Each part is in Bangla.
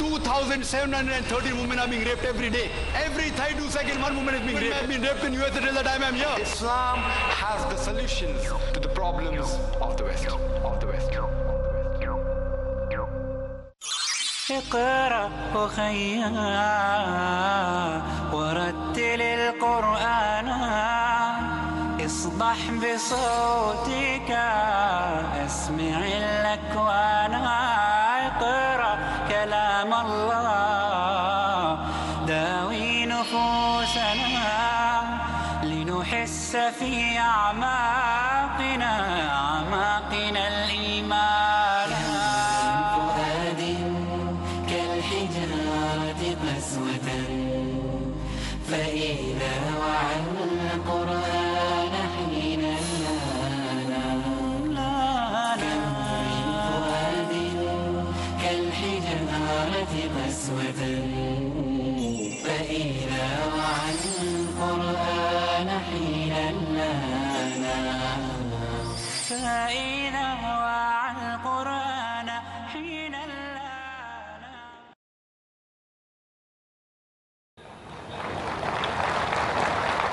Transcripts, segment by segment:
2,713 women are being raped every day. Every 32 seconds, one woman is being raped. I've been raped in US until the time I'm here. Islam has the solutions to the problems of the West. Of the West. اقرأ أخيا ورتل القرآن اصبح بصوتك اسمع الأكوان اقرأ كلام الله. داوي نفوسنا لنحس في أعماقنا.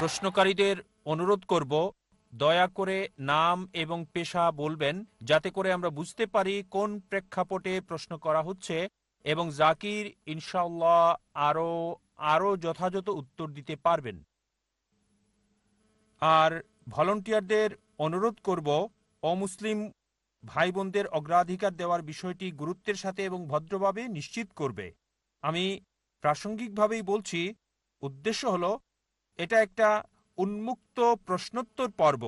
প্রশ্নকারীদের অনুরোধ করব, দয়া করে নাম এবং পেশা বলবেন, যাতে করে আমরা বুঝতে পারি কোন প্রেক্ষাপটে প্রশ্ন করা হচ্ছে এবং জাকির ইনশাল্লাহ আরও আরও যথাযথ উত্তর দিতে পারবেন। আর ভলান্টিয়ারদের অনুরোধ করব, অমুসলিম ভাই বোনদের অগ্রাধিকার দেওয়ার বিষয়টি গুরুত্বের সাথে এবং ভদ্রভাবে নিশ্চিত করবে। আমি প্রাসঙ্গিকভাবেই বলছি, উদ্দেশ্য হলো এটা একটা উন্মুক্ত প্রশ্নোত্তর পর্ব।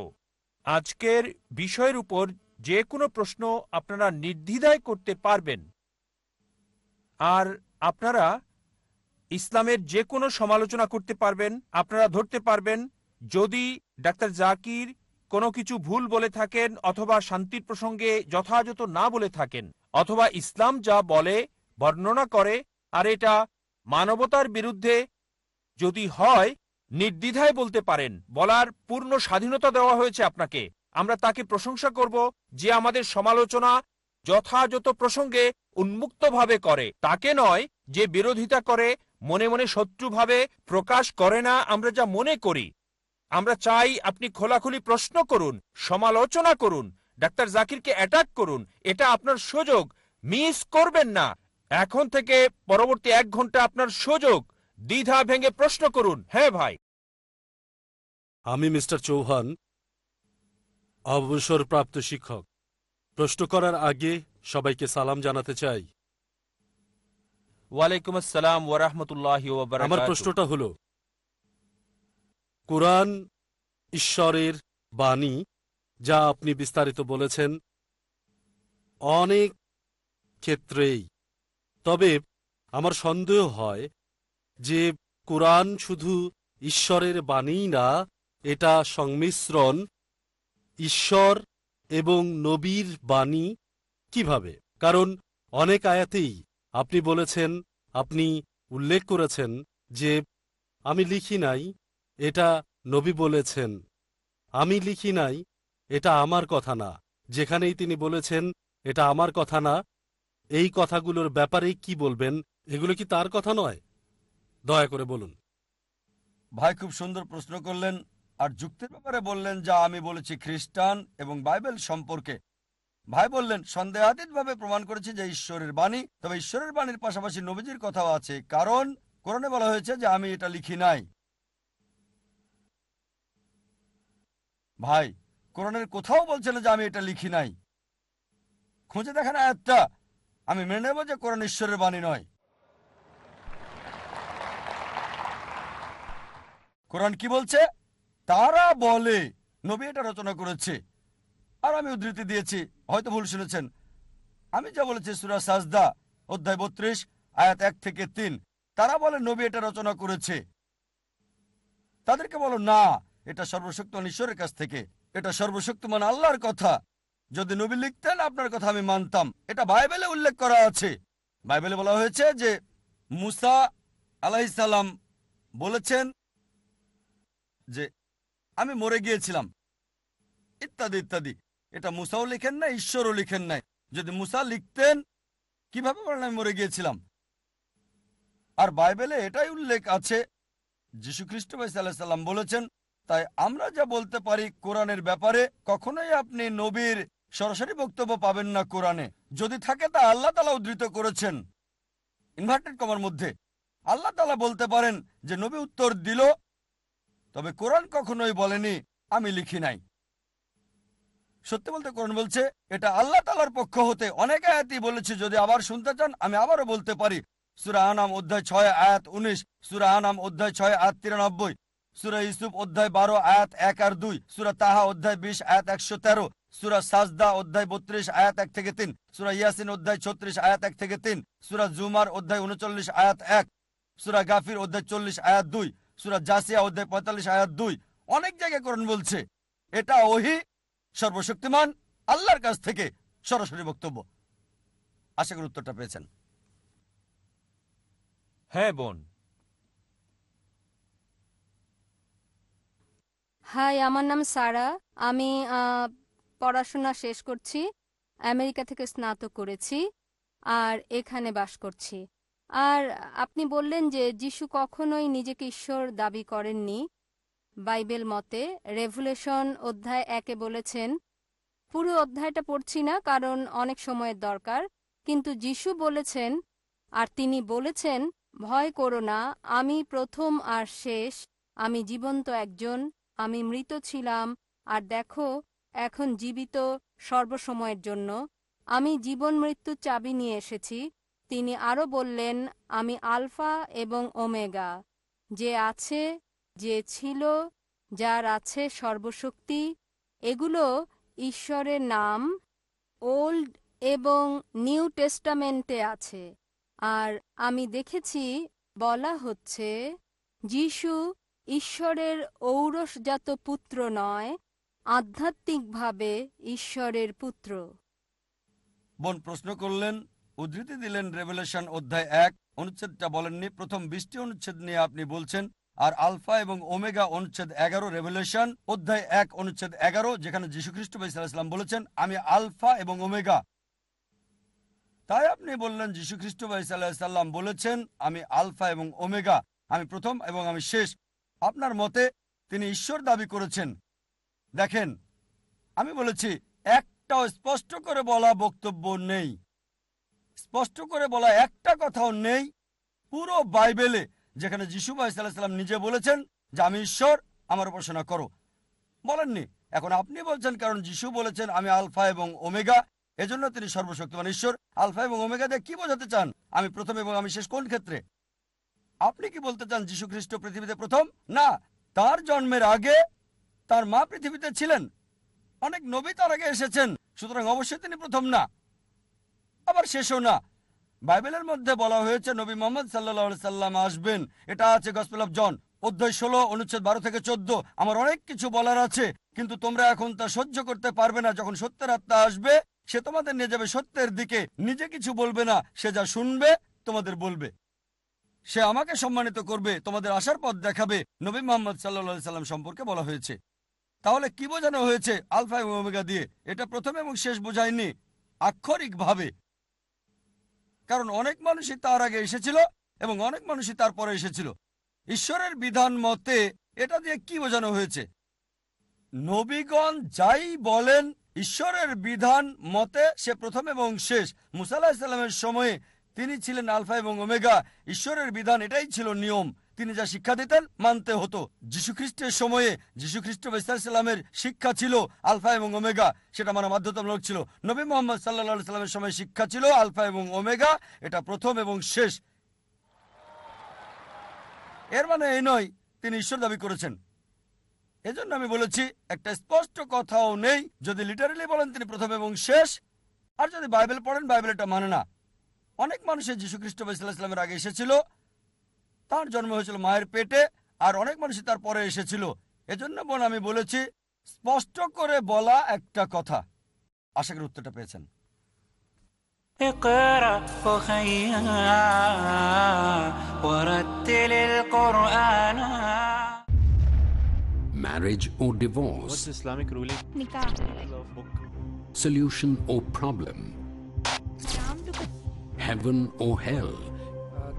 আজকের বিষয়ের উপর যে কোনো প্রশ্ন আপনারা নির্দ্বিধায় করতে পারবেন। আর আপনারা ইসলামের যে কোনো সমালোচনা করতে পারবেন, আপনারা ধরতে পারবেন, যদি ডাক্তার জাকির কোনো কিছু ভুল বলে থাকেন অথবা শান্তির প্রসঙ্গে যথাযথ না বলে থাকেন, অথবা ইসলাম যা বলে, বর্ণনা করে, আর এটা মানবতার বিরুদ্ধে যদি হয় নির্দ্বিধায় বলতে পারেন, বলার পূর্ণ স্বাধীনতা দেওয়া হয়েছে আপনাকে। আমরা তাকে প্রশংসা করব যে আমাদের সমালোচনা যথাযথ প্রসঙ্গে উন্মুক্তভাবে করে। তাকে নয়, যে বিরোধিতা করে, মনে মনে শত্রুভাবে প্রকাশ করে না, আমরা যা মনে করি। আমরা চাই আপনি খোলাখুলি প্রশ্ন করুন, সমালোচনা করুন, ডাক্তার জাকিরকে অ্যাটাক করুন। এটা আপনার সুযোগ। মিস করবেন না। এখন থেকে পরবর্তী এক ঘণ্টা আপনার সুযোগ। দ্বিধা ভেঙে প্রশ্ন করুন হ্যাঁ ভাই। আমি মিস্টার চৌহান অবসরপ্রাপ্ত শিক্ষক। প্রশ্ন করার আগে সবাইকে সালাম জানাতে চাই। ওয়ালাইকুম আসসালাম ওরহমতুল্লাহ আমার প্রশ্নটা হল কোরআন ঈশ্বরের বাণী যা আপনি বিস্তারিত বলেছেন অনেক ক্ষেত্রেই। তবে আমার সন্দেহ হয় যে কোরআন শুধু ঈশ্বরের বাণী না, এটা সংমিশ্রণ ঈশ্বর এবং নবীর বাণী কীভাবে? কারণ অনেক আয়াতেই আপনি বলেছেন, আপনি উল্লেখ করেছেন যে আমি লিখি নাই, এটা নবী বলেছেন। আমি লিখি নাই, এটা আমার কথা না। যেখানেই তিনি বলেছেন, এটা আমার কথা না। এই কথাগুলোর ব্যাপারেই কি বলবেন? এগুলো কি তার কথা নয়? দয়া করে বলুন। ভাই খুব সুন্দর প্রশ্ন করলেন আর যুক্তির ব্যাপারে বললেন যা আমি বলেছি খ্রিস্টান এবং বাইবেল সম্পর্কে। ভাই বললেন, সন্দেহাতীতভাবে প্রমাণ করেছে যে ঈশ্বরের বাণী, তবে ঈশ্বরের বাণীর পাশাপাশি নবীজির কথাও আছে, কারণ কোরআনে বলা হয়েছে যে আমি এটা লিখি নাই। ভাই, কোরআনের কোথাও বলছে না যে আমি এটা লিখি নাই। খুঁজে দেখেন আয়াতটা। আমি মেনে নেব যে কোরআন ঈশ্বরের বাণী নয়। কোরআন কি বলছে? তারা বলে, নবী এটা রচনা করেছে। আর আমি উদ্ধৃতি দিয়েছি, হয়তো ভুল শুনেছেন। আমি যা বলেছি সুরা সাজদা, অধ্যায় বত্রিশ, আয়াত এক থেকে তিন। তারা বলে, নবী এটা রচনা করেছে। তাদেরকে বলো, না, এটা সর্বশক্তিমান ঈশ্বরের কাছ থেকে। এটা সর্বশক্তিমান আল্লাহর কথা। যদি নবী লিখতেন, আপনার কথা আমি মানতাম। এটা বাইবেলে উল্লেখ করা আছে। বাইবেলে বলা হয়েছে যে মুসা আলাইসাল্লাম বলেছেন যে আমি মরে গিয়েছিলাম। ইত্যাদি ইত্যাদি। এটা মুসাও লিখেন না ঈশ্বরও লিখেন নাই। যদি মুসা লিখতেন, কীভাবে বলেন আমি মরে গিয়েছিলাম? আর বাইবেলে এটাই উল্লেখ আছে, যীশু খ্রিস্ট ভাই সাল্লাম বলেছেন, তাই আমরা যা বলতে পারি কোরআনের ব্যাপারে, কখনোই আপনি নবীর সরাসরি বক্তব্য পাবেন না কোরআনে। যদি থাকে তা আল্লাহ তালা উদ্ধৃত করেছেন। ইনভার্টেড কমার মধ্যে। আল্লাহ তালা বলতে পারেন যে, নবী উত্তর দিল তবে কোরআন কখনোই বলেনি, আমি লিখি নাই। সত্যি বলতে কোরআন বলছে, এটা আল্লাহ তালার পক্ষ হতে অনেক আয়াতই বলেছে, যদি আবার শুনতে চান, আমি আবারও বলতে পারি। সুরা আনাম অধ্যায় ছয়, আয়াত উনিশ, সুরা আনাম অধ্যায় ছয়, আয়াত তিরানব্বই, সুরা ইসুফ অধ্যায় বারো, আয়াত এক আর দুই, সুরা তাহা অধ্যায় বিশ, আয়াত একশো তেরো, সুরা সাজদা অধ্যায় বত্রিশ, আয়াত এক থেকে তিন, সুরা ইয়াসিন অধ্যায় ছত্রিশ, আয়াত এক থেকে তিন, সুরা জুমার অধ্যায় উনচল্লিশ, আয়াত এক, সুরা গাফির অধ্যায় চল্লিশ, আয়াত দুই সুরা জাসিয়া অধ্যায় পঁয়তাল্লিশ আয়াত দুই। অনেক জায়গায় কোরআন বলছে এটা ওহি সর্বশক্তিমান আল্লাহর কাছ থেকে সরাসরি বক্তব্য। আশা করি উত্তরটা পেয়েছেন। হ্যাঁ বোন। হাই আমার নাম সারা। আমি আহ, পড়াশোনা শেষ করছি আমেরিকা থেকে স্নাতক করেছি আর এখানে বাস করছি। আর আপনি বললেন যে যিশু কখনোই নিজেকে ঈশ্বর দাবি করেননি। বাইবেল মতে রেভুলেশন অধ্যায় একে বলেছেন, পুরো অধ্যায়টা পড়ছি না কারণ অনেক সময়ের দরকার, কিন্তু যিশু বলেছেন, আর তিনি বলেছেন, ভয় করো না, আমি প্রথম আর শেষ, আমি জীবন্ত একজন, আমি মৃত ছিলাম, আর দেখো, এখন জীবিত সর্বসময়ের জন্য, আমি জীবন মৃত্যুর চাবি নিয়ে এসেছি তিনি আরও বললেন, আমি আলফা এবং ওমেগা, যে আছে, যে ছিল, যার আছে সর্বশক্তি, এগুলো ঈশ্বরের নাম, ওল্ড এবং নিউ টেস্টামেন্টে আছে। আর আমি দেখেছি, বলা হচ্ছে, যিশু ঈশ্বরের ঔরসজাত পুত্র নয়, আধ্যাত্মিকভাবে ঈশ্বরের পুত্র। বোন প্রশ্ন করলেন উদ্ধৃতি দিলেন রেভেলেশন অধ্যায় এক। অনুচ্ছেদটা বলেননি। প্রথম বিশটি অনুচ্ছেদ নিয়ে আপনি বলছেন। আর আলফা এবং ওমেগা অনুচ্ছেদ এগারো রেভেলেশন অধ্যায় এক, অনুচ্ছেদ এগারো, যেখানে যীশুখ্রিস্ট ভাইসাল্লাম বলেছেন, আমি আলফা এবং ওমেগা। তাই আপনি বললেন, যীশুখ্রিস্ট ভাইসাল্লাম বলেছেন, আমি আলফা এবং ওমেগা। আমি প্রথম এবং আমি শেষ। আপনার মতে তিনি ঈশ্বর দাবি করেছেন? দেখেন, আমি বলেছি, একটাও স্পষ্ট করে বলা বক্তব্য নেই। স্পষ্ট করে বলা একটা কথাও নেই পুরো বাইবেলে, যেখানে যিশু সাল্লাম নিজে বলেছেন যে, আমি ঈশ্বর, আমার উপাসনা করো। বলেননি। এখন আপনি বলছেন, কারণ যিশু বলেছেন, আমি আলফা এবং ওমেগা। এজন্য তিনি সর্বশক্তিমান ঈশ্বর। আলফা এবং ওমেগা দিয়ে কি বোঝাতে চান? আমি প্রথম এবং আমি শেষ কোন ক্ষেত্রে? আপনি কি বলতে চান যিশু খ্রিস্ট পৃথিবীতে প্রথম? না, তার জন্মের আগে তার মা পৃথিবীতে ছিলেন। অনেক নবী তার আগে এসেছেন, সুতরাং অবশ্যই তিনি প্রথম না। আবার শেষও না। বাইবেলের মধ্যে বলা হয়েছে, নবী মোহাম্মদ সাল্লাহ সাল্লাম আসবেন। এটা আছে গসপেল অফ জন অধ্যায় ষোলো, অনুচ্ছেদ বারো থেকে চোদ্দ। আমার অনেক কিছু বলার আছে, কিন্তু তোমরা এখন তা সহ্য করতে পারবে না। যখন সত্যের আত্মা আসবে, সে তোমাদের নিয়ে যাবে সত্যের দিকে। নিজে কিছু বলবে না, সে যা শুনবে, তোমাদের বলবে। সে আমাকে সম্মানিত করবে, তোমাদের আসার পথ দেখাবে, নবী মোহাম্মদ সাল্লা সাল্লাম সম্পর্কে বলা হয়েছে। তাহলে কি বোঝানো হয়েছে আলফা এবং ওমেগা দিয়ে? এটা প্রথম এবং শেষ বোঝায়নি। আক্ষরিকভাবে কারণ অনেক মানুষই তার আগে এসেছিল এবং অনেক মানুষই তারপরে এসেছিল। ঈশ্বরের বিধান মতে এটা দিয়ে কি বোঝানো হয়েছে? নবীগণ যাই বলেন, ঈশ্বরের বিধান মতে সে প্রথম এবং শেষ। মুসাল্লাহ ইসলামের সময়ে তিনি ছিলেন আলফা এবং ওমেগা। ঈশ্বরের বিধান এটাই ছিল নিয়ম। তিনি যা শিক্ষা দিতেন মানতে হতো। যীশুখ্রিস্টের সময়ে যীশু খ্রিস্ট ইসলামের শিক্ষা ছিল আলফা এবং ওমেগা, সেটা মানে বাধ্যতামূলক ছিল। নবী মোহাম্মদ সাল্লা সাল্লামের সময় শিক্ষা ছিল আলফা এবং ওমেগা, এটা প্রথম এবং শেষ। এর মানে এই নয়, তিনি ঈশ্বর দাবি করেছেন। এজন্য আমি বলেছি, একটা স্পষ্ট কথাও নেই, যদি লিটারেলি বলেন তিনি প্রথম এবং শেষ, আর যদি বাইবেল পড়েন, বাইবেল এটা মানে না। অনেক মানুষের যীশু খ্রিস্ট ইসলামের আগে এসেছিল তার জন্ম হয়েছিল মায়ের পেটে আর অনেক মানুষই তার পরে এসেছিল এজন্য বোন আমি বলেছি স্পষ্ট করে বলা একটা কথা আশা করি উত্তরটা পেয়েছেন Marriage or divorce? What's Islamic ruling? Nikah. Solution or problem? Heaven or hell?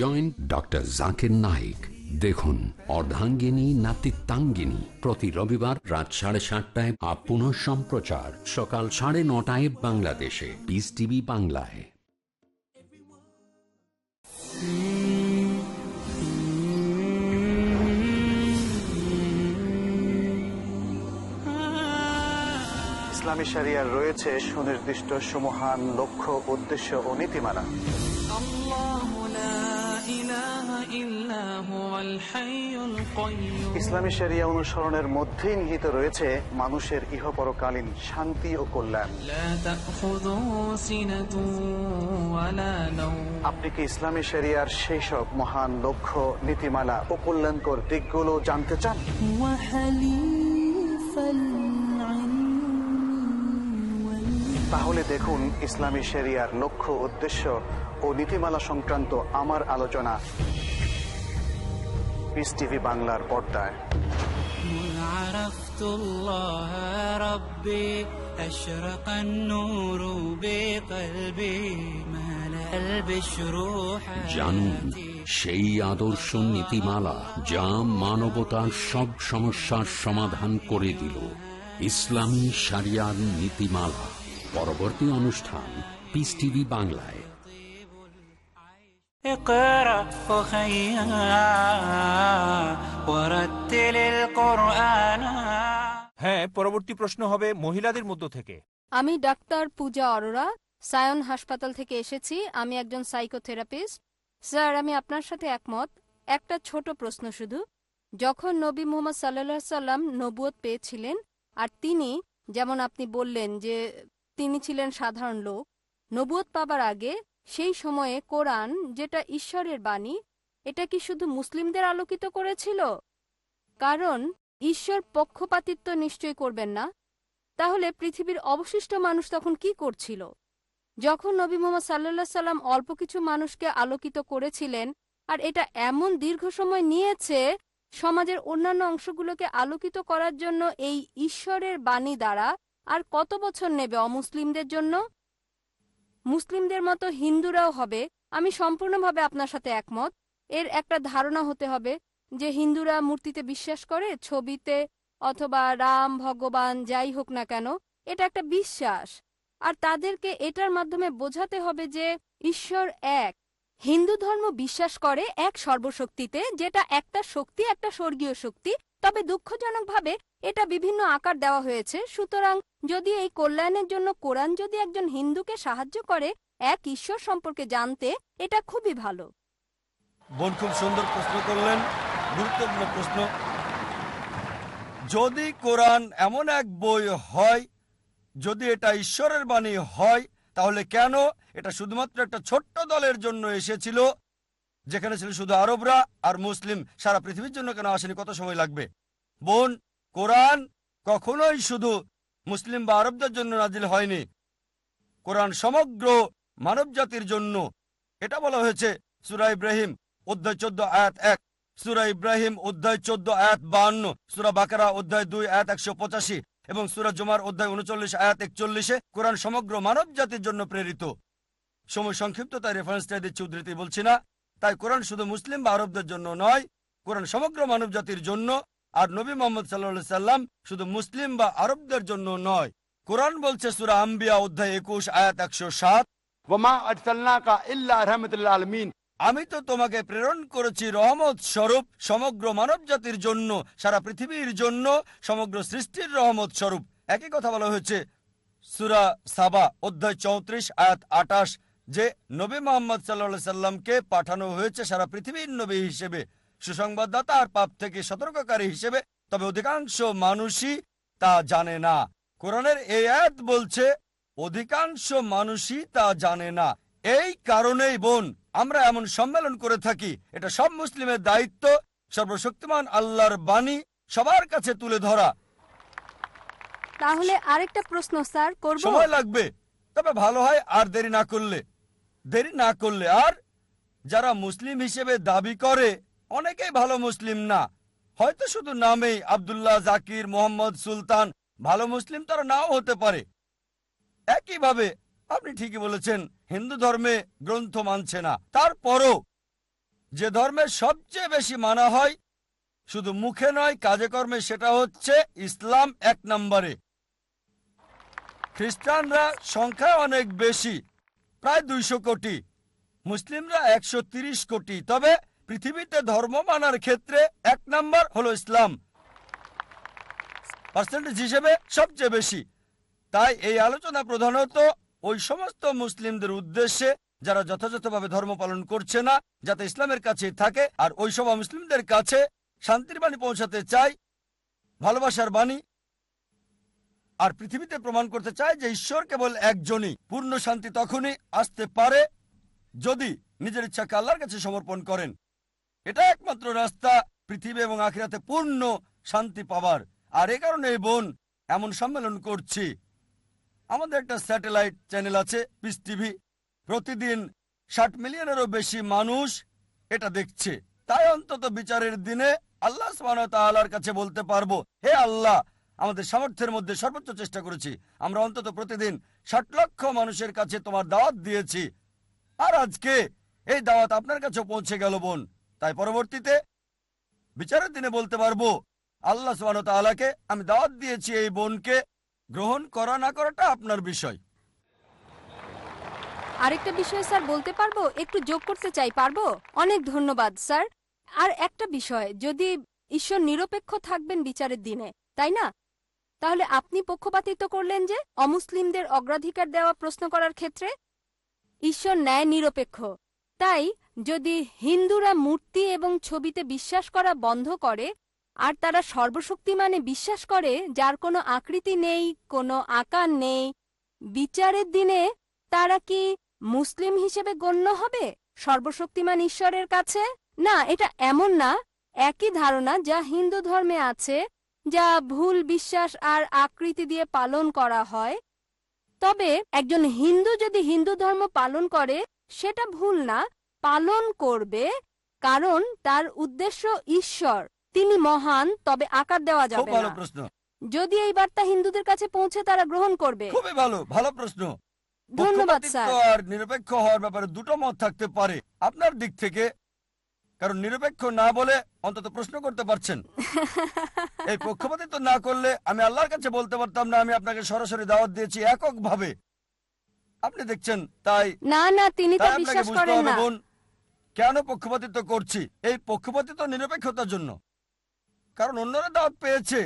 Join doctor Zakir Naik দেখুন, অর্ধাঙ্গিনী, নাতিত্বাঙ্গিনী। প্রতি রবিবার রাত সাড়ে সাতটায় আপ পুনঃ সম্প্রচার। সকাল সাড়ে নটায় বাংলাদেশে। পিস টিভি বাংলায়। ইসলামী শরিয়ার রয়েছে সুনির্দিষ্ট, সুমহান লক্ষ্য, উদ্দেশ্য ও নীতিমালা। ইসলামী শরিয়া অনুসরণের মধ্যেই নিহিত রয়েছে মানুষের ইহপরকালীন শান্তি ও কল্যাণ। আপনি কি ইসলামী শরিয়ার সেই সব মহান লক্ষ্য নীতিমালা ও কল্যাণকর দিকগুলো জানতে চান? তাহলে দেখুন ইসলামী শরিয়ার লক্ষ্য উদ্দেশ্য ও নীতিমালা সংক্রান্ত আমার আলোচনা। পিস টিভি বাংলার পর্দায় مذ عرفت الله ربي أشرق النور بقلبي ملأ البشر জানুন حياتي সেই আদর্শ নীতিমালা যা মানবতার সব সমস্যার সমাধান করে দিল ইসলামী সারিয়ার নীতিমালা পরবর্তী অনুষ্ঠান পিস টিভি বাংলায় اقرأ أخيا ورتل القرآن হ্যাঁ পরবর্তী প্রশ্ন হবে মহিলাদের মধ্য থেকে আমি ডাক্তার পূজা অরোরা সায়ন হাসপাতাল থেকে এসেছি আমি একজন সাইকোথেরাপিস্ট স্যার আমি আপনার সাথে একমত একটা ছোট প্রশ্ন শুধু যখন নবী মুহাম্মদ সাল্লাহ সাল্লাম নবুয়ত পেয়েছিলেন আর তিনি যেমন আপনি বললেন যে তিনি ছিলেন সাধারণ লোক নবুয়ত পাবার আগে সেই সময়ে কোরআন, যেটা ঈশ্বরের বাণী, এটা কি শুধু মুসলিমদের আলোকিত করেছিল? কারণ, ঈশ্বর পক্ষপাতিত্ব নিশ্চয় করবেন না। তাহলে পৃথিবীর অবশিষ্ট মানুষ তখন কি করছিল? যখন নবী মোহাম্মদ সাল্লা সাল্লাম অল্প কিছু মানুষকে আলোকিত করেছিলেন, আর এটা এমন দীর্ঘ সময় নিয়েছে, সমাজের অন্যান্য অংশগুলোকে আলোকিত করার জন্য এই ঈশ্বরের বাণী দ্বারা আর কত বছর নেবে অমুসলিমদের জন্য? মুসলিমদের মতো হিন্দুরাও হবে, আমি সম্পূর্ণভাবে আপনার সাথে একমত। এর একটা ধারণা হতে হবে যে হিন্দুরা মূর্তিতে বিশ্বাস করে, ছবিতে অথবা রাম, ভগবান, যাই হোক না কেন, এটা একটা বিশ্বাস। আর তাদেরকে এটার মাধ্যমে বোঝাতে হবে যে ঈশ্বর এক। হিন্দু ধর্ম বিশ্বাস করে এক সর্বশক্তিতে, যেটা একটা শক্তি, একটা স্বর্গীয় শক্তি তবে দুঃখজনকভাবে এটা বিভিন্ন আকার দেওয়া হয়েছে। সুতরাং যদি এই কল্যাণের জন্য কোরআন যদি একজন হিন্দুকে সাহায্য করে, এক ঈশ্বর সম্পর্কে জানতে, এটা খুবই ভালো। বোন খুব সুন্দর প্রশ্ন করলেন, গুরুত্বপূর্ণ প্রশ্ন। যদি কোরআন এমন এক বই হয়, যদি এটা ঈশ্বরের বাণী হয়, তাহলে কেন? এটা শুধুমাত্র একটা ছোট্ট দলের জন্য এসেছিল। যেখানে ছিল শুধু আরবরা আর মুসলিম, সারা পৃথিবীর জন্য কেন আসেনি? কত সময় লাগবে? বোন, কোরআন কখনোই শুধু মুসলিম বা আরবদের জন্য নাজিল হয়নি। কোরআন সমগ্র মানব জাতির জন্য। এটা বলা হয়েছে সুরা ইব্রাহিম, অধ্যায় চোদ্দ, আয়াত এক। সুরা ইব্রাহিম, অধ্যায় চোদ্দ, আয়াত বাহান্ন। সুরা বাকারা, অধ্যায় দুই, আয়াত একশো পঁচাশি। এবং সুরা জুমার, অধ্যায় উনচল্লিশ, আয়াত একচল্লিশে কোরআন সমগ্র মানব জাতির জন্য প্রেরিত। সময় সংক্ষিপ্ত তাই রেফারেন্সটা দিচ্ছি, উদ্ধৃতি বলছি না। তাই কোরআন শুধু মুসলিম বা আরবদের জন্য নয় কোরআন সমগ্র মানব জাতির জন্য আর নবী মোহাম্মদ সাল্লা সাল্লাম শুধু মুসলিম বা আরবদের জন্য নয়। কোরআন বলছে সুরা আম্বিয়া অধ্যায় একুশ আয়াত একশো সাত। আমি তো তোমাকে প্রেরণ করেছি রহমত স্বরূপ সমগ্র মানব জাতির জন্য সারা পৃথিবীর জন্য সমগ্র সৃষ্টির রহমত স্বরূপ। একই কথা বলা হয়েছে সুরা সাবা অধ্যায় চৌত্রিশ আয়াত আটাশ যে নবী মোহাম্মদ সাল্লা সাল্লামকে পাঠানো হয়েছে সারা পৃথিবীর নবী হিসেবে সুসংবাদদাতা আর পাপ থেকে সতর্ককারী হিসেবে তবে অধিকাংশ মানুষই তা জানে না। কোরআনের এই আয়াত বলছে অধিকাংশ মানুষই তা জানে না। এই কারণেই বোন আমরা এমন সম্মেলন করে থাকি। এটা সব মুসলিমের দায়িত্ব। সর্বশক্তিমান আল্লাহর বাণী সবার কাছে তুলে ধরা। তাহলে আরেকটা প্রশ্ন স্যার করব? সময় লাগবে। তবে ভালো হয় আর দেরি না করলে। দেরি না করলে আর যারা মুসলিম হিসেবে দাবি করে, অনেকেই ভালো মুসলিম না। হয়তো শুধু নামেই আব্দুল্লাহ, জাকির, মোহাম্মদ, সুলতান ভালো মুসলিম তারা নাও হতে পারে। একইভাবে আপনি ঠিকই বলেছেন, হিন্দু ধর্মে গ্রন্থ মানছে না। তারপরও যে ধর্মে সবচেয়ে বেশি মানা হয়, শুধু মুখে নয়, কাজে কর্মে, সেটা হচ্ছে ইসলাম এক নম্বরে। খ্রিস্টানরা সংখ্যা অনেক বেশি। প্রায় দুইশো কোটি। মুসলিমরা একশো কোটি। তবে পৃথিবীতে ধর্ম মানার ক্ষেত্রে এক নাম্বার হলো ইসলাম। পার্সেন্টেজ হিসেবে সবচেয়ে বেশি। তাই এই আলোচনা প্রধানত ওই সমস্ত মুসলিমদের উদ্দেশ্যে, যারা যথাযথভাবে ধর্ম পালন করছে না, যাতে ইসলামের কাছে থাকে, আর ওই সব মুসলিমদের কাছে শান্তির বাণী পৌঁছাতে চাই ভালোবাসার বাণী আর পৃথিবীতে প্রমাণ করতে চায় যে ঈশ্বর কেবল একজনই। পূর্ণ শান্তি তখনই আসতে পারে যদি নিজের ইচ্ছাকে আল্লাহর কাছে সমর্পণ করেন। এটা একমাত্র রাস্তা পৃথিবী এবং আখিরাতে পূর্ণ শান্তি পাবার আর এ কারণে এই বোন, এমন সম্মেলন করছি। আমাদের একটা স্যাটেলাইট চ্যানেল আছে, পিস টিভি। প্রতিদিন ষাট মিলিয়নেরও বেশি মানুষ এটা দেখছে। তাই অন্তত বিচারের দিনে আল্লাহ কাছে বলতে পারব, হে আল্লাহ আমাদের সামর্থ্যের মধ্যে সর্বোচ্চ চেষ্টা করেছি। আমরা অন্তত প্রতিদিন ষাট লক্ষ মানুষের কাছে তোমার দাওয়াত দিয়েছি। আর আজকে এই দাওয়াত আপনার কাছে পৌঁছে গেল, বোন। তাই পরবর্তীতে বিচারের দিনে বলতে পারব, আল্লাহ সুবাহ তাআলাকে আমি দাওয়াত দিয়েছি এই বোনকে গ্রহণ করা না করাটা আপনার বিষয়। আরেকটা বিষয়, স্যার, বলতে পারব? একটু যোগ করতে চাই, পারব? অনেক ধন্যবাদ, স্যার। আর একটা বিষয়, যদি ঈশ্বর নিরপেক্ষ থাকবেন বিচারের দিনে, তাই না? তাহলে আপনি পক্ষপাতিত্ব করলেন যে অমুসলিমদের অগ্রাধিকার দেওয়া প্রশ্ন করার ক্ষেত্রে? ঈশ্বর ন্যায় নিরপেক্ষ তাই যদি হিন্দুরা মূর্তি এবং ছবিতে বিশ্বাস করা বন্ধ করে, আর তারা সর্বশক্তিমানে বিশ্বাস করে, যার কোনো আকৃতি নেই, কোনো আকার নেই, বিচারের দিনে তারা কি মুসলিম হিসেবে গণ্য হবে? সর্বশক্তিমান ঈশ্বরের কাছে? না, এটা এমন না। একই ধারণা যা হিন্দু ধর্মে আছে যা ভুল বিশ্বাস আর আকৃতি দিয়ে পালন করা হয়। তবে একজন হিন্দু যদি হিন্দু ধর্ম পালন করে সেটা ভুল না পালন করবে কারণ তার উদ্দেশ্য ঈশ্বর। তিনি মহান তবে আকার দেওয়া যাবে ভালো না প্রশ্ন। যদি এই বার্তা হিন্দুদের কাছে পৌঁছে তারা গ্রহণ করবে। খুবই ভালো ভালো প্রশ্ন। ধন্যবাদ স্যার। নিরপেক্ষ হওয়ার ব্যাপারে দুটো মত থাকতে পারে। আপনার দিক থেকে কারণ নিরপেক্ষ না বলে অন্তত প্রশ্ন করতে পারছেন। এই পক্ষপাতিত্ব না করলে আমি আল্লাহর কাছে বলতে পারতাম না আমি আপনাকে সরাসরি দাওয়াত দিয়েছি এককভাবে। আপনি দেখছেন তাই না না তিনি তা বিশ্বাস করেন না। বোন কেন পক্ষপাতিত্ব করছি? এই পক্ষপাতিত্ব নিরপেক্ষতার জন্য। কারণ অন্যরা দাওয়াত পেয়েছে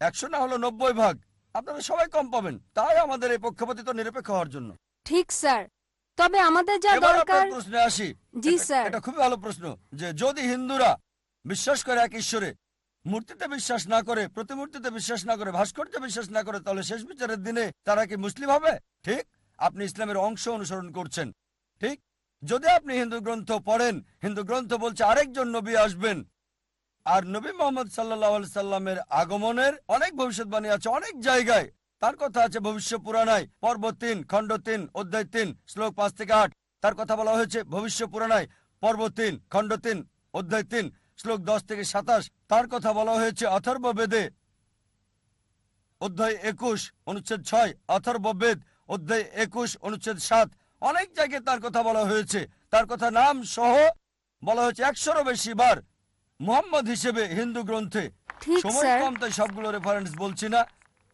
একশো না হলো নব্বই ভাগ। আপনারা সবাই কম পাবেন তাই আমাদের এই পক্ষপাতিত্ব নিরপেক্ষ হওয়ার জন্য। ঠিক স্যার। তবে আমাদের যা দরকার প্রশ্নে আসি। জি স্যার। এটা খুবই ভালো প্রশ্ন যে যদি হিন্দুরা বিশ্বাস করে এক ঈশ্বরে মূর্তিতে বিশ্বাস না করে প্রতিমূর্তিতে বিশ্বাস না করে ভাস্কর্যে বিশ্বাস না করে তাহলে শেষ বিচারের দিনে তারা কি মুসলিম হবে? ঠিক? আপনি ইসলামের অংশ অনুসরণ করছেন। ঠিক? যদি আপনি হিন্দু গ্রন্থ পড়েন হিন্দু গ্রন্থ বলছে আরেকজন নবী আসবেন। আর নবী মোহাম্মদ সাল্লাহ সাল্লামের আগমনের অনেক ভবিষ্যৎবাণী আছে অনেক জায়গায়। তার কথা আছে ভবিষ্য পুরাণায়। পর্ব তিন খণ্ড তিন অধ্যায় তিন শ্লোক পাঁচ থেকে আট। তার কথা বলা হয়েছে ভবিষ্য পুরাণায়। পর্ব তিন খণ্ড তিন অধ্যায় তিন শ্লোক দশ থেকে সাতাশ। তার কথা বলা হয়েছে অথর্ব বেদে অধ্যায় একুশ অনুচ্ছেদ ছয় অথর্ব বেদ অধ্যায় একুশ অনুচ্ছেদ সাত। অনেক জায়গায় তার কথা বলা হয়েছে। তার কথা নাম সহ বলা হয়েছে একশোরও বেশি বার। মোহাম্মদ হিসেবে হিন্দু গ্রন্থে। সময় কম তাই সবগুলো রেফারেন্স বলছি না।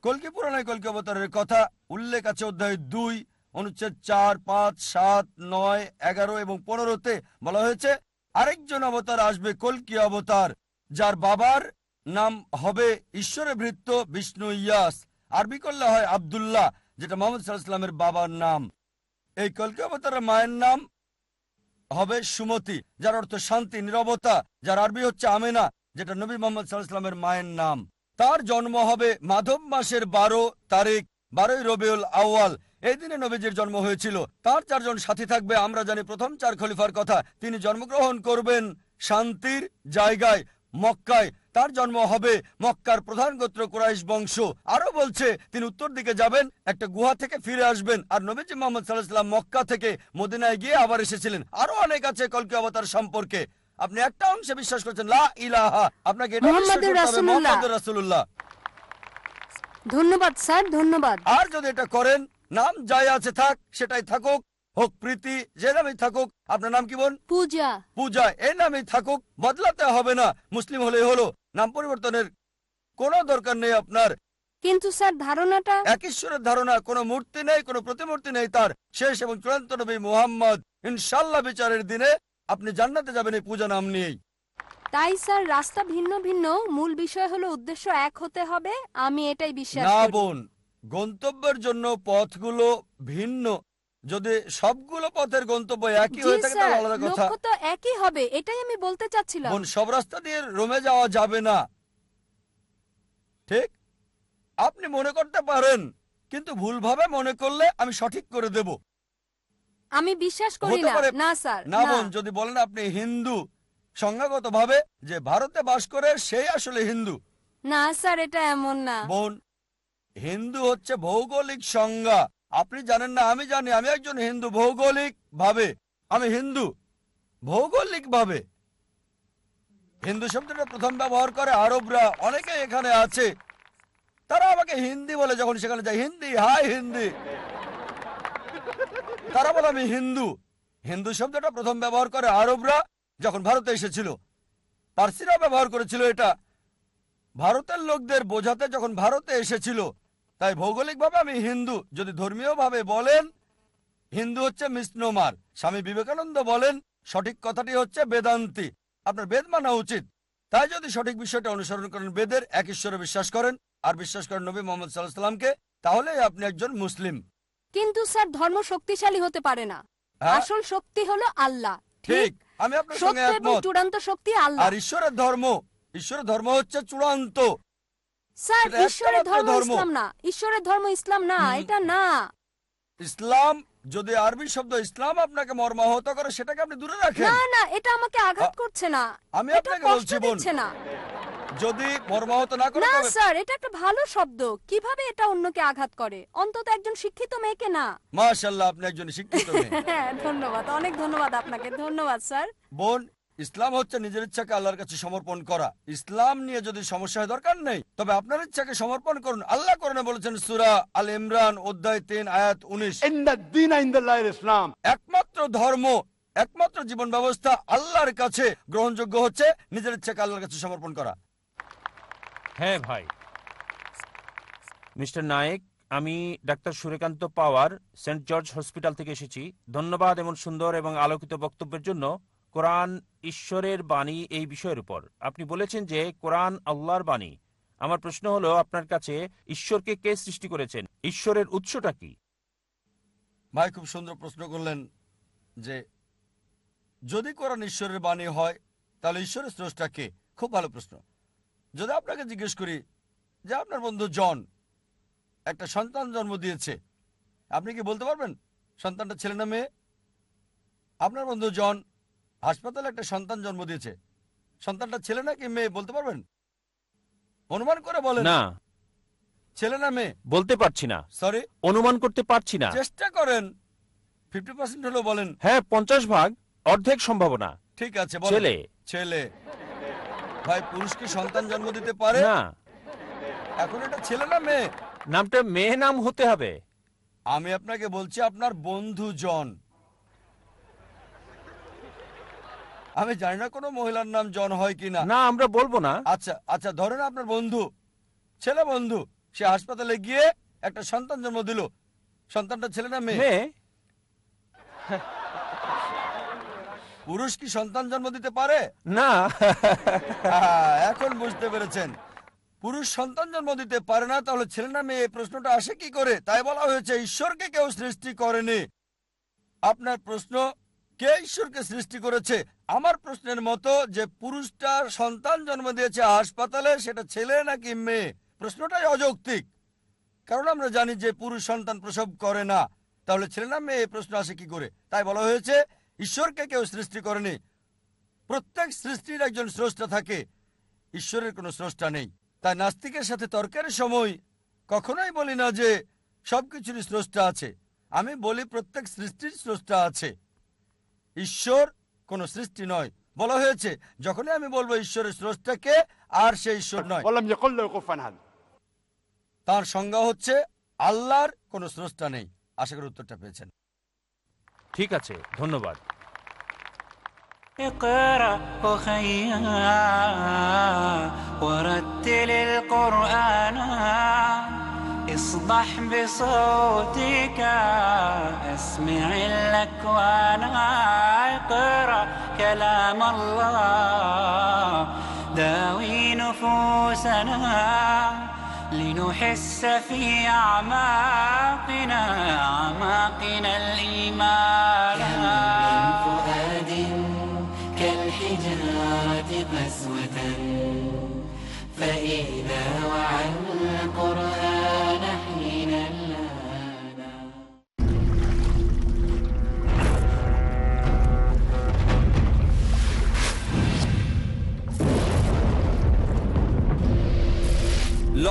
কলকি পুরাণায় কলকি অবতারের কথা। উল্লেখ আছে অধ্যায় দুই, অনুচ্ছেদ চার, পাঁচ, সাত, নয়, এগারো এবং পনেরোতে বলা হয়েছে, আরেকজন অবতার আসবে কলকি অবতার, যার বাবার নাম হবে ঈশ্বরে ভৃত্য বিষ্ণু ইয়াস, আরবি করলে হয় আবদুল্লাহ, যেটা মোহাম্মদ সাল্লাহামের বাবার নাম। এই কলকি অবতারের মায়ের নাম হবে সুমতি, যার অর্থ শান্তি, নিরবতা, যার আরবি হচ্ছে আমেনা, যেটা নবী মোহাম্মদ সাল্লাহামের মায়ের নাম। তার জন্ম হবে মাধব মাসের বারো তারিখ, বারোই রবিউল আউয়াল। এই দিনে নবীজির জন্ম হয়েছিল। তার চারজন সাথী থাকবে, আমরা জানি প্রথম চার খলিফার কথা। তিনি জন্মগ্রহণ করবেন শান্তির জায়গায়, মক্কায়। তার জন্ম হবে মক্কার প্রধান গোত্র কুরাইশ বংশ। আরও বলছে, তিনি উত্তর দিকে যাবেন, একটা গুহা থেকে ফিরে আসবেন। আর নবীজি মোহাম্মদ সাল্লাহাম মক্কা থেকে মদিনায় গিয়ে আবার এসেছিলেন। আরও অনেক আছে কলকি অবতার সম্পর্কে। আপনি একটা অংশে বিশ্বাস করছেন লা ইলাহা। আপনাকে এটা মুহাম্মাদুর রাসূলুল্লাহ। মুহাম্মাদুর রাসূলুল্লাহ। ধন্যবাদ স্যার ধন্যবাদ। আর যদি এটা করেন নাম যাই আছে থাক সেটাই থাকুক হোক প্রীতি যে নামই থাকুক আপনার নাম কি বোন? পূজা। পূজা এই নামই থাকুক বদলাতে হবে না মুসলিম হলেই হলো। নাম পরিবর্তনের কোনো দরকার নেই আপনার। কিন্তু স্যার ধারণাটা এক ঈশ্বরের ধারণা কোনো মূর্তি নেই কোনো প্রতিমূর্তি নেই তার। শেষ এবং চূড়ান্ত নবী মুহাম্মদ ইনশাল্লাহ বিচারের দিনে আপনি জান্নাতে যাবেন এই পূজা নাম নিয়েই। তাই স্যার রাস্তা ভিন্ন ভিন্ন। মূল বিষয় হলো উদ্দেশ্য এক হতে হবে। আমি এটাই বিশ্বাস না করি। বোন গন্তব্যের জন্য পথগুলো ভিন্ন। যদি সবগুলো পথের গন্তব্য একই জি হয়ে থাকে স্যার তাহলে আলাদা কথা। লক্ষ্য তো একই হবে এটাই আমি বলতে চাচ্ছিলাম। বোন সব রাস্তা দিয়ে রোমে যাওয়া যাবে না। ঠিক? আপনি মনে করতে পারেন কিন্তু ভুলভাবে মনে করলে আমি সঠিক করে দেব। আমি বিশ্বাস করি হতে না। পারে- না স্যার। না না। বোন যদি বলেন আপনি হিন্দু সংজ্ঞাগত ভাবে যে ভারতে বাস করে সেই আসলে হিন্দু। না স্যার এটা এমন না। বোন হিন্দু হচ্ছে ভৌগোলিক সংজ্ঞা। আপনি জানেন না আমি জানি আমি একজন হিন্দু ভৌগোলিক ভাবে আমি হিন্দু ভৌগোলিক ভাবে হিন্দু শব্দটা প্রথম ব্যবহার করে আরবরা অনেকে এখানে আছে। তারা আমাকে হিন্দি বলে যখন সেখানে যায় হিন্দি হাই হিন্দি। তারা বলে, আমি হিন্দু। হিন্দু শব্দটা প্রথম ব্যবহার করে আরবরা যখন ভারতে এসেছিল। পার্সিরাও ব্যবহার করেছিল এটা। ভারতের লোকদের বোঝাতে যখন ভারতে এসেছিল, তাই ভৌগোলিকভাবে আমি হিন্দু। যদি ধর্মীয়ভাবে বলেন, হিন্দু হচ্ছে মিসনোমার স্বামী বিবেকানন্দ বলেন, সঠিক কথাটি হচ্ছে বেদান্তি। আপনার বেদ মানা উচিত। তাই যদি সঠিক বিষয়টা অনুসরণ করেন বেদের, এক ঈশ্বরে বিশ্বাস করেন, আর বিশ্বাস করেন নবী মোহাম্মদ সাল্লাহ সাল্লামকে তাহলে আপনি একজন মুসলিম। কিন্তু স্যার ধর্ম শক্তিশালী হতে পারে না। হ্যাঁ? আসল শক্তি হলো আল্লাহ। ঠিক আমি আপনার সঙ্গে সত্য এবং একমত। চূড়ান্ত শক্তি আল্লাহ। আর ঈশ্বরের ধর্ম ঈশ্বরের ধর্ম হচ্ছে চূড়ান্ত। স্যার ঈশ্বরের ধর্ম ধর্ম। ইসলাম না। ঈশ্বরের ধর্ম ইসলাম না এটা না। ইসলাম যদি আরবি শব্দ ইসলাম আপনাকে মর্মাহত করে সেটাকে আপনি দূরে রাখেন। না না এটা আমাকে আঘাত করছে না। আমি এটা আপনাকে কষ্ট বলছি বোন দিচ্ছে না। যদি মর্মাহত না করে না তবে স্যার এটা একটা ভালো শব্দ। কীভাবে এটা অন্যকে আঘাত করে? অন্তত একজন শিক্ষিত মেয়েকে না। মাশাল্লাহ আপনি একজন শিক্ষিত মেয়ে। হ্যাঁ ধন্যবাদ অনেক ধন্যবাদ আপনাকে ধন্যবাদ স্যার। বোন ইসলাম হচ্ছে নিজের ইচ্ছাকে আল্লাহর কাছে সমর্পণ করা। ইসলাম নিয়ে যদি সমস্যা হয় দরকার নেই। তবে আপনার ইচ্ছাকে সমর্পণ করুন। আল্লাহ করণে বলেছেন সুরা আল ইমরান অধ্যায় তিন আয়াত উনিশ। ইসলাম। একমাত্র ধর্ম একমাত্র জীবন ব্যবস্থা আল্লাহর কাছে গ্রহণযোগ্য হচ্ছে নিজের ইচ্ছাকে আল্লাহর কাছে সমর্পণ করা। হ্যাঁ ভাই। মিস্টার নায়েক আমি doctor Suryakant Pawar saint George hospital থেকে এসেছি। ধন্যবাদ এমন সুন্দর এবং আলোকিত বক্তব্যের জন্য। কোরআন ঈশ্বরের বাণী এই বিষয়ের উপর। আপনি বলেছেন যে কোরআন আল্লাহর বাণী। আমার প্রশ্ন হলো আপনার কাছে ঈশ্বরকে কে সৃষ্টি করেছেন? ঈশ্বরের উৎসটা কি? ভাই খুব সুন্দর প্রশ্ন করলেন যে যদি কোরআন ঈশ্বরের বাণী হয় তাহলে ঈশ্বরের স্রষ্টা কে? খুব ভালো প্রশ্ন। যদি আপনাকে জিজ্ঞেস করি যে আপনার বন্ধু জন একটা সন্তান জন্ম দিয়েছে আপনি কি বলতে পারবেন? সন্তানটা ছেলে না মেয়ে? আপনার বন্ধু জন হাসপাতালে একটা সন্তান জন্ম দিয়েছে। সন্তানটা ছেলে নাকি মেয়ে বলতে পারবেন? অনুমান করে বলেন। না। ছেলে না মেয়ে? বলতে পারছি না। সরি অনুমান করতে পারছি না। চেষ্টা করেন। ফিফটি পার্সেন্ট হলেও বলেন। হ্যাঁ পঞ্চাশ ভাগ অর্ধেক সম্ভাবনা। ঠিক আছে। ছেলে। ছেলে। ভাই পুরুষ কি সন্তান জন্ম দিতে পারে? না। এখন এটা ছেলে না মেয়ে? নামটা মেয়ে নাম হতে হবে। আমি আপনাকে বলছি আপনার বন্ধু জন আমি জানি না কোনো মহিলার নাম জন হয় কিনা। না আমরা বলব না। আচ্ছা আচ্ছা ধরেন আপনার বন্ধু ছেলে বন্ধু সে হাসপাতালে গিয়ে একটা সন্তান জন্ম দিল। সন্তানটা ছেলে না মেয়ে? মেয়ে? পুরুষ কি সন্তান জন্ম দিতে পারে? না। এখন বুঝতে পেরেছেন। পুরুষ সন্তান জন্ম দিতে পারে না তাহলে ছেলে না মেয়ে এই প্রশ্নটা আসে কি করে? তাই বলা হয়েছে ঈশ্বরকে কেউ সৃষ্টি করেনি। আপনার প্রশ্ন কে ঈশ্বরকে সৃষ্টি করেছে? আমার প্রশ্নের মতো যে পুরুষটা সন্তান জন্ম দিয়েছে হাসপাতালে সেটা ছেলে নাকি মেয়ে? প্রশ্নটাই অযৌক্তিক। কারণ আমরা জানি যে পুরুষ সন্তান প্রসব করে না। তাহলে ছেলে না মেয়ে এই প্রশ্ন আসে কি করে? তাই বলা হয়েছে ঈশ্বরকে কেউ সৃষ্টি করেনি। প্রত্যেক সৃষ্টির একজন স্রষ্টা থাকে। ঈশ্বরের কোনো স্রষ্টা নেই। তাই নাস্তিকের সাথে তর্কের সময় কখনোই বলি না যে সব কিছুরই স্রষ্টা আছে। আমি বলি প্রত্যেক সৃষ্টির স্রষ্টা আছে। ঈশ্বর কোনো সৃষ্টি নয়। বলা হয়েছে যখনই আমি বলব ঈশ্বরের স্রষ্টাকে আর সে ঈশ্বর নয়। তার সংজ্ঞা হচ্ছে আল্লাহর কোনো স্রষ্টা নেই। আশা করি উত্তরটা পেয়েছেন। ঠিক আছে ধন্যবাদ اقرأ أخيا ورتل القرآن اصبح بصوتك اسمع الأكوان اقرأ كلام الله داوي نفوسنا لنحس في أعماقنا أعماقنا الإيمان.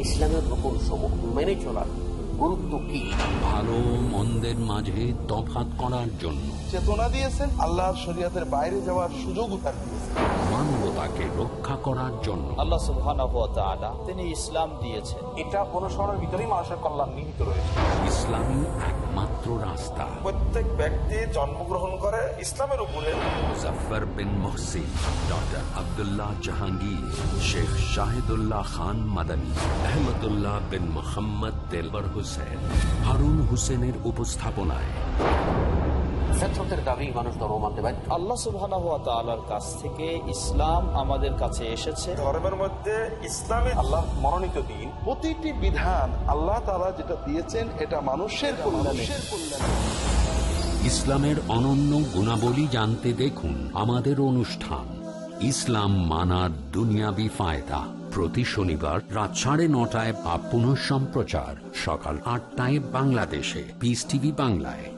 ইসলামের রকম সমূহ মেনে চলার গুরুত্ব কি? ভালো মন্দের মাঝে করার জন্য। চেতনা দিয়েছেন আল্লাহর শরীয়তের বাইরে যাওয়ার সুযোগও তার মানবতাকে রক্ষা করার জন্য। আল্লাহ সুবহানাহু ওয়া তাআলা তিনি ইসলাম দিয়েছেন। এটা অনুসরণের ভিতরেই মানুষের কল্যাণ নিহিত রয়েছে। ইসলামী একমাত্র রাস্তা। প্রত্যেক ব্যক্তি জন্মগ্রহণ করে ইসলামের উপরে। মুজফার বিন মহসিন ডক্টর আব্দুল্লাহ জাহাঙ্গীর শেখ শাহিদুল্লাহ খান মাদানী আহমদুল্লাহ বিন মোহাম্মদ তেলবর হোসেন হারুন হোসেনের উপস্থাপনায়। দাবি মানুষ ধর্ম মানতে আল্লাহ সুবহানাহু ওয়া তাআলার কাছ থেকে ইসলাম আমাদের কাছে এসেছে। ধর্মের মধ্যে ইসলামে আল্লাহ মনোনীত দিন। প্রতিটি বিধান আল্লাহ তাআলা যেটা দিয়েছেন এটা মানুষের কল্যাণে। ইসলামের অনন্য গুণাবলী জানতে দেখুন আমাদের অনুষ্ঠান। ইসলাম মানার দুনিয়াবি ফায়দা। প্রতি শনিবার রাত সাড়ে নটায় বা পুনঃ সম্প্রচার সকাল আটটায় বাংলাদেশে। পিস টিভি বাংলায়।